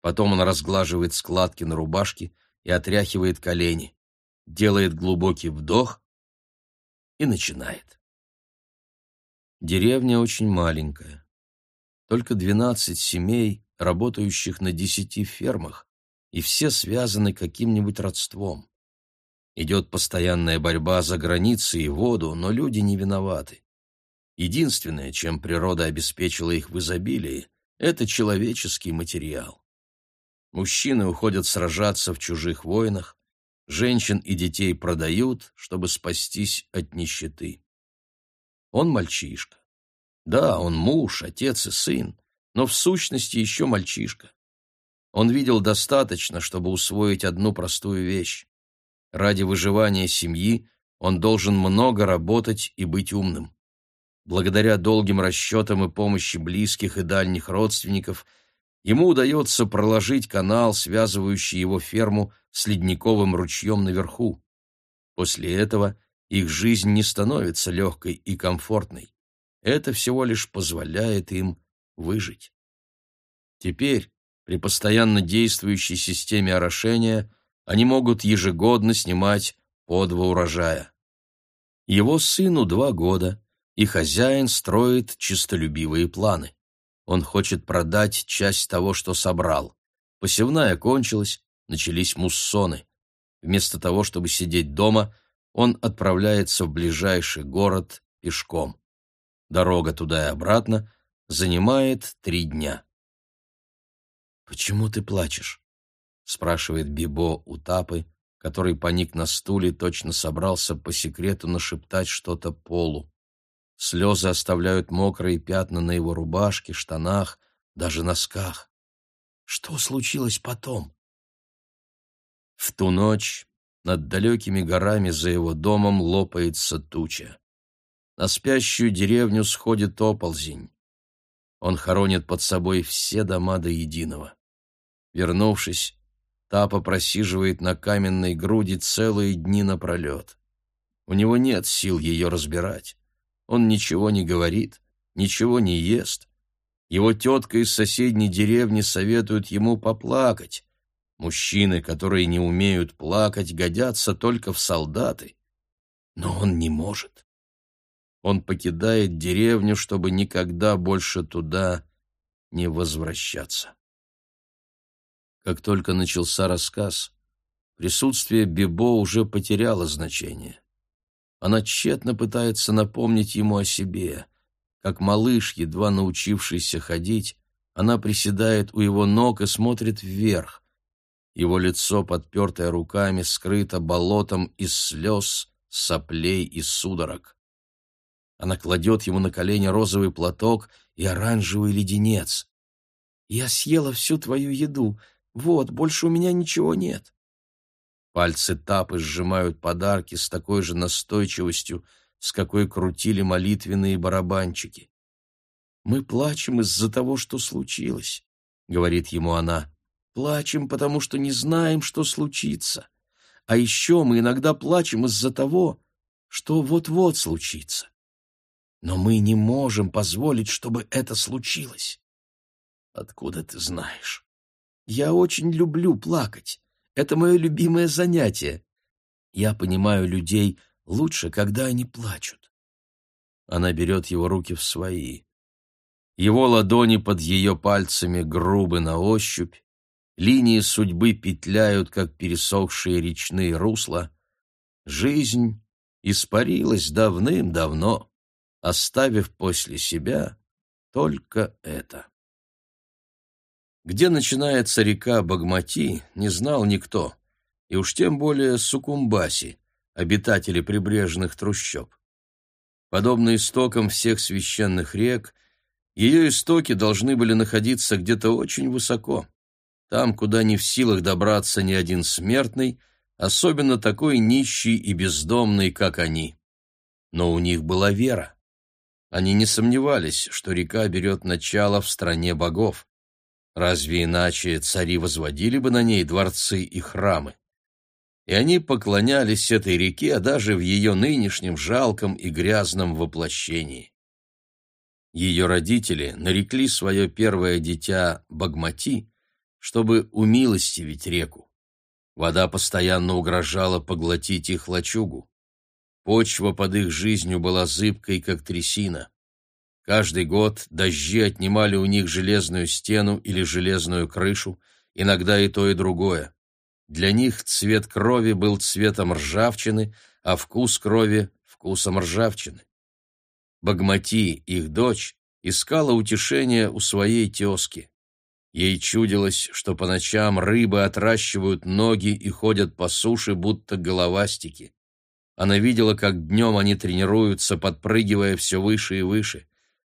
Потом он разглаживает складки на рубашке и отряхивает колени, делает глубокий вдох и начинает. Деревня очень маленькая. Только двенадцать семей, работающих на десяти фермах, и все связаны каким-нибудь родством. Идет постоянная борьба за границы и воду, но люди не виноваты. Единственное, чем природа обеспечила их в изобилии, это человеческий материал. Мужчины уходят сражаться в чужих войнах, женщин и детей продают, чтобы спастись от нищеты. Он мальчишка. Да, он муж, отец и сын, но в сущности еще мальчишка. Он видел достаточно, чтобы усвоить одну простую вещь. Ради выживания семьи он должен много работать и быть умным. Благодаря долгим расчетам и помощи близких и дальних родственников ему удается проложить канал, связывающий его ферму с ледниковым ручьем наверху. После этого их жизнь не становится легкой и комфортной. Это всего лишь позволяет им выжить. Теперь, при постоянно действующей системе орошения, они могут ежегодно снимать по два урожая. Его сыну два года, и хозяин строит чистолюбивые планы. Он хочет продать часть того, что собрал. Посевная кончилась, начались муссоны. Вместо того, чтобы сидеть дома, он отправляется в ближайший город пешком. Дорога туда и обратно занимает три дня. «Почему ты плачешь?» спрашивает Бибо у Тапы, который поник на стуле, точно собрался по секрету нашептать что-то Полу. Слезы оставляют мокрые пятна на его рубашке, штанах, даже носках. Что случилось потом? В ту ночь над далекими горами за его домом лопается туча. На спящую деревню сходит оползень. Он хоронит под собой все дома до единого. Вернувшись, Тапа просиживает на каменной груди целые дни напролет. У него нет сил ее разбирать. Он ничего не говорит, ничего не ест. Его тетка из соседней деревни советует ему поплакать. Мужчины, которые не умеют плакать, годятся только в солдаты. Но он не может. Он покидает деревню, чтобы никогда больше туда не возвращаться. Как только начался рассказ, присутствие Бибо уже потеряло значение. Она тщетно пытается напомнить ему о себе. Как малыш, едва научившийся ходить, она приседает у его ног и смотрит вверх. Его лицо, подпертое руками, скрыто болотом из слез, соплей и судорог. Она кладет ему на колени розовый платок и оранжевый леденец. «Я съела всю твою еду. Вот, больше у меня ничего нет». Пальцы Тапы сжимают подарки с такой же настойчивостью, с какой крутили молитвенные барабанчики. «Мы плачем из-за того, что случилось», — говорит ему она. «Плачем, потому что не знаем, что случится. А еще мы иногда плачем из-за того, что вот-вот случится. Но мы не можем позволить, чтобы это случилось». «Откуда ты знаешь?» «Я очень люблю плакать. Это мое любимое занятие. Я понимаю людей лучше, когда они плачут». Она берет его руки в свои. Его ладони под ее пальцами грубы на ощупь, линии судьбы петляют, как пересохшие речные русла. Жизнь испарилась давным-давно, оставив после себя только это. Где начинается река Багмати, не знал никто, и уж тем более Сукумбаси, обитатели прибрежных трущоб. Подобно истокам всех священных рек — ее истоки должны были находиться где-то очень высоко, там, куда не в силах добраться ни один смертный, особенно такой нищий и бездомный, как они. Но у них была вера. Они не сомневались, что река берет начало в стране богов. Разве иначе цари возводили бы на ней дворцы и храмы? И они поклонялись этой реке даже в ее нынешнем жалком и грязном воплощении. Ее родители нарекли свое первое дитя Багмати, чтобы умилостивить реку. Вода постоянно угрожала поглотить их лачугу. Почва под их жизнью была зыбкой, как трясина. Каждый год дожди отнимали у них железную стену или железную крышу, иногда и то, и другое. Для них цвет крови был цветом ржавчины, а вкус крови — вкусом ржавчины. Багмати, их дочь, искала утешения у своей тезки. Ей чудилось, что по ночам рыбы отращивают ноги и ходят по суше, будто головастики. Она видела, как днем они тренируются, подпрыгивая все выше и выше.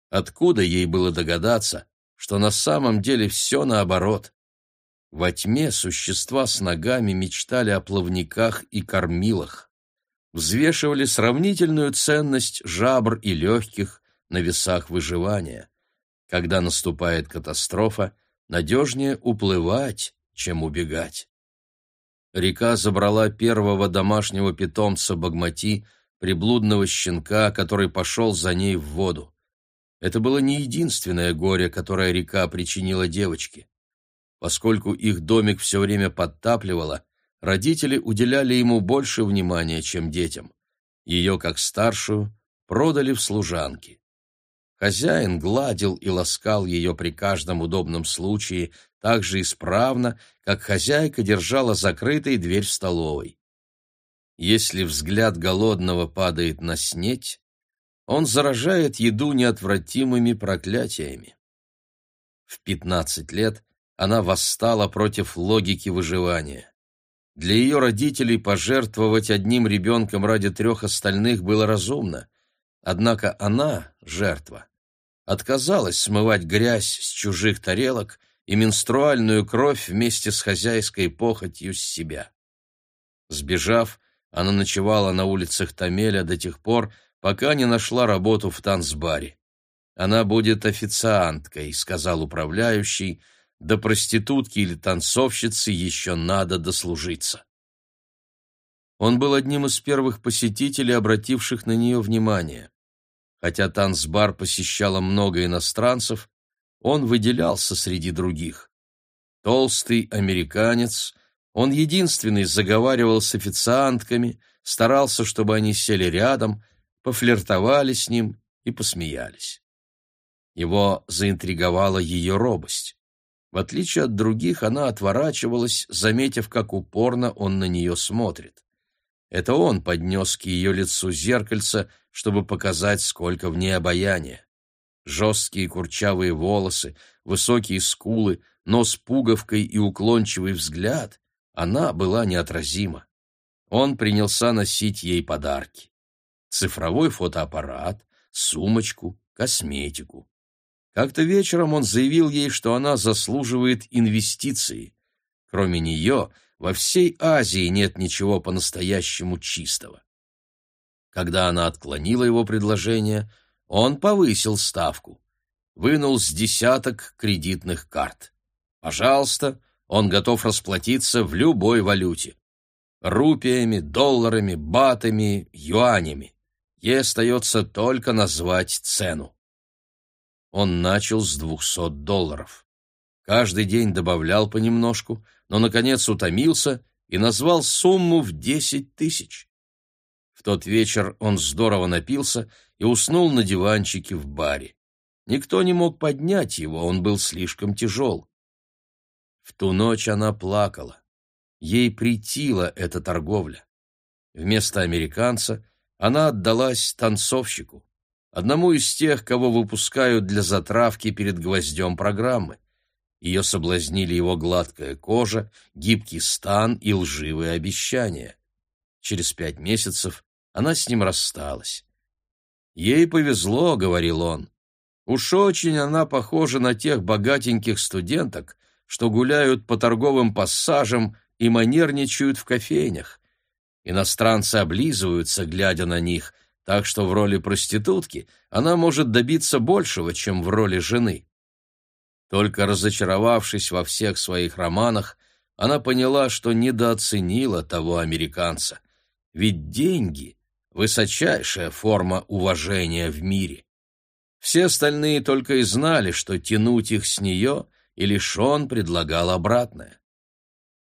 Откуда ей было догадаться, что на самом деле все наоборот? Во тьме существа с ногами мечтали о плавниках и кормилах взвешивали сравнительную ценность жабр и легких на весах выживания. Когда наступает катастрофа, надежнее уплывать, чем убегать. Река забрала первого домашнего питомца Багмати, приблудного щенка, который пошел за ней в воду. Это было не единственное горе, которое река причинила девочке. Поскольку их домик все время подтапливало, родители уделяли ему больше внимания, чем детям. Ее, как старшую, продали в служанки. Хозяин гладил и ласкал ее при каждом удобном случае так же исправно, как хозяйка держала закрытой дверь в столовой. Если взгляд голодного падает на снеть, он заражает еду неотвратимыми проклятиями. В пятнадцать лет она восстала против логики выживания. Для ее родителей пожертвовать одним ребенком ради трех остальных было разумно. Однако она, жертва, отказалась смывать грязь с чужих тарелок и менструальную кровь вместе с хозяйской похотью с себя. Сбежав, она ночевала на улицах Тамеля до тех пор, пока не нашла работу в танцбаре. «Она будет официанткой», — сказал управляющий, — до проститутки или танцовщицы еще надо дослужиться. Он был одним из первых посетителей, обративших на нее внимание. Хотя танцбар посещало много иностранцев, он выделялся среди других. Толстый американец, он единственный заговаривал с официантками, старался, чтобы они сели рядом, пофлиртовали с ним и посмеялись. Его заинтриговала ее робость. В отличие от других, она отворачивалась, заметив, как упорно он на нее смотрит. Это он поднес к ее лицу зеркальце, чтобы показать, сколько в ней обаяния. Жесткие курчавые волосы, высокие скулы, нос пуговкой и уклончивый взгляд она была неотразима. Он принялся носить ей подарки. Цифровой фотоаппарат, сумочку, косметику. Как-то вечером он заявил ей, что она заслуживает инвестиции. Кроме нее, во всей Азии нет ничего по-настоящему чистого. Когда она отклонила его предложение, он повысил ставку. Вынул с десяток кредитных карт. Пожалуйста, он готов расплатиться в любой валюте. Рупиями, долларами, батами, юанями. Ей остается только назвать цену. Он начал с двухсот долларов. Каждый день добавлял понемножку, но, наконец, утомился и назвал сумму в десять тысяч. В тот вечер он здорово напился и уснул на диванчике в баре. Никто не мог поднять его, он был слишком тяжел. В ту ночь она плакала. Ей притила эта торговля. Вместо американца она отдалась танцовщику, одному из тех, кого выпускают для затравки перед гвоздем программы. Ее соблазнили его гладкая кожа, гибкий стан и лживые обещания. Через пять месяцев она с ним рассталась. «Ей повезло», — говорил он. «Уж очень она похожа на тех богатеньких студенток, что гуляют по торговым пассажам и манерничают в кофейнях. Иностранцы облизываются, глядя на них, так что в роли проститутки она может добиться большего, чем в роли жены. Только разочаровавшись во всех своих романах, она поняла, что недооценила того американца. Ведь деньги — высочайшая форма уважения в мире. Все остальные только и знали, что тянуть их с нее и лишь он предлагал обратное.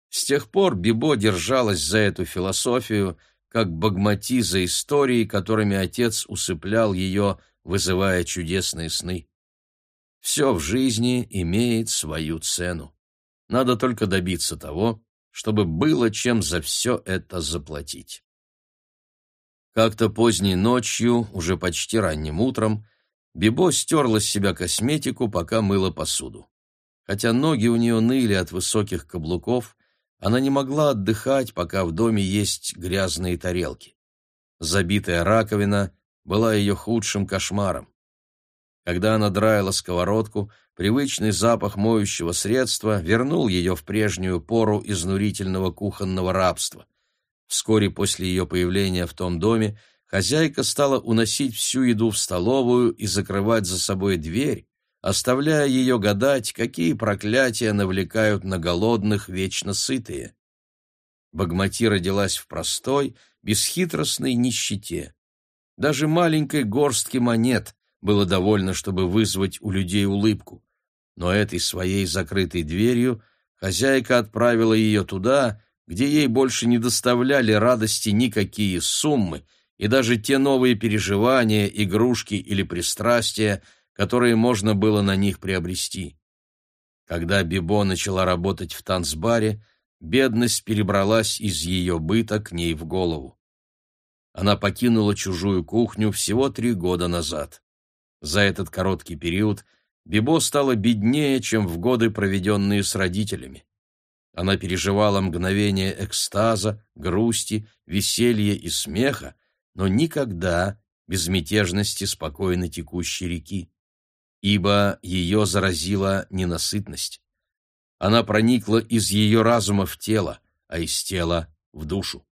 С тех пор Бибо держалась за эту философию, как Багмати за истории, которыми отец усыплял ее, вызывая чудесные сны. Все в жизни имеет свою цену. Надо только добиться того, чтобы было чем за все это заплатить. Как-то поздней ночью, уже почти ранним утром, Бибо стерла с себя косметику, пока мыла посуду. Хотя ноги у нее ныли от высоких каблуков, она не могла отдыхать, пока в доме есть грязные тарелки. Забитая раковина была ее худшим кошмаром. Когда она драила сковородку, привычный запах моющего средства вернул ее в прежнюю пору изнурительного кухонного рабства. Вскоре после ее появления в том доме хозяйка стала уносить всю еду в столовую и закрывать за собой дверь, оставляя ее гадать, какие проклятия навлекают на голодных вечно сытые. Багмати родилась в простой, бесхитростной нищете. Даже маленькой горстки монет было довольно, чтобы вызвать у людей улыбку. Но этой своей закрытой дверью хозяйка отправила ее туда, где ей больше не доставляли радости никакие суммы, и даже те новые переживания, игрушки или пристрастия, которые можно было на них приобрести. Когда Бибо начала работать в танцбаре, бедность перебралась из ее быта к ней в голову. Она покинула чужую кухню всего три года назад. За этот короткий период Бибо стала беднее, чем в годы, проведенные с родителями. Она переживала мгновения экстаза, грусти, веселья и смеха, но никогда безмятежности спокойно текущей реки ибо ее заразила ненасытность. Она проникла из ее разума в тело, а из тела в душу.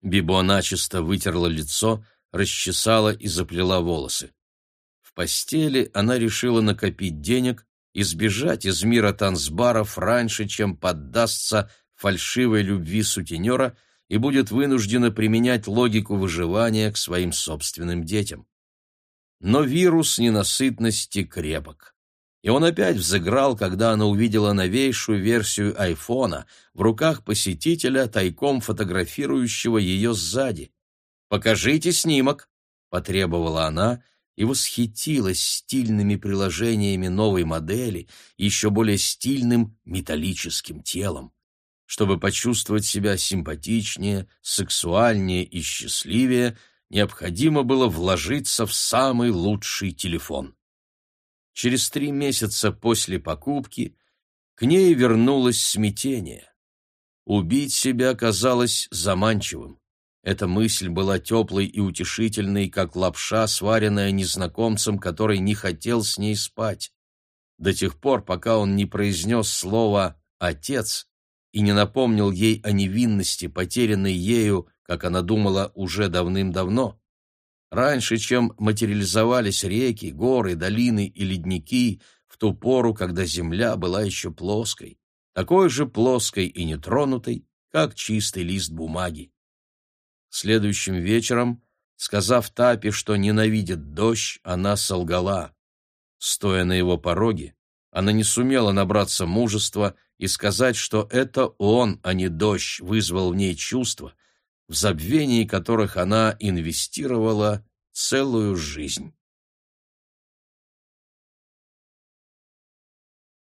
Бибо начисто вытерла лицо, расчесала и заплела волосы. Постели она решила накопить денег и сбежать из мира танцбаров раньше, чем поддастся фальшивой любви сутенера и будет вынуждена применять логику выживания к своим собственным детям но вирус ненасытности крепок. И он опять взыграл, когда она увидела новейшую версию айфона в руках посетителя, тайком фотографирующего ее сзади. «Покажите снимок», — потребовала она, и восхитилась стильными приложениями новой модели и еще более стильным металлическим телом. Чтобы почувствовать себя симпатичнее, сексуальнее и счастливее — необходимо было вложиться в самый лучший телефон. Через три месяца после покупки к ней вернулось смятение. убить себя казалось заманчивым. Эта мысль была теплой и утешительной, как лапша, сваренная незнакомцем, который не хотел с ней спать. До тех пор, пока он не произнес слово «отец» и не напомнил ей о невинности, потерянной ею, как она думала, уже давным-давно. Раньше, чем материализовались реки, горы, долины и ледники, в ту пору, когда земля была еще плоской, такой же плоской и нетронутой, как чистый лист бумаги. Следующим вечером, сказав Тапе, что ненавидит дождь, она солгала. Стоя на его пороге, она не сумела набраться мужества и сказать, что это он, а не дождь, вызвал в ней чувства, в забвении которых она инвестировала целую жизнь.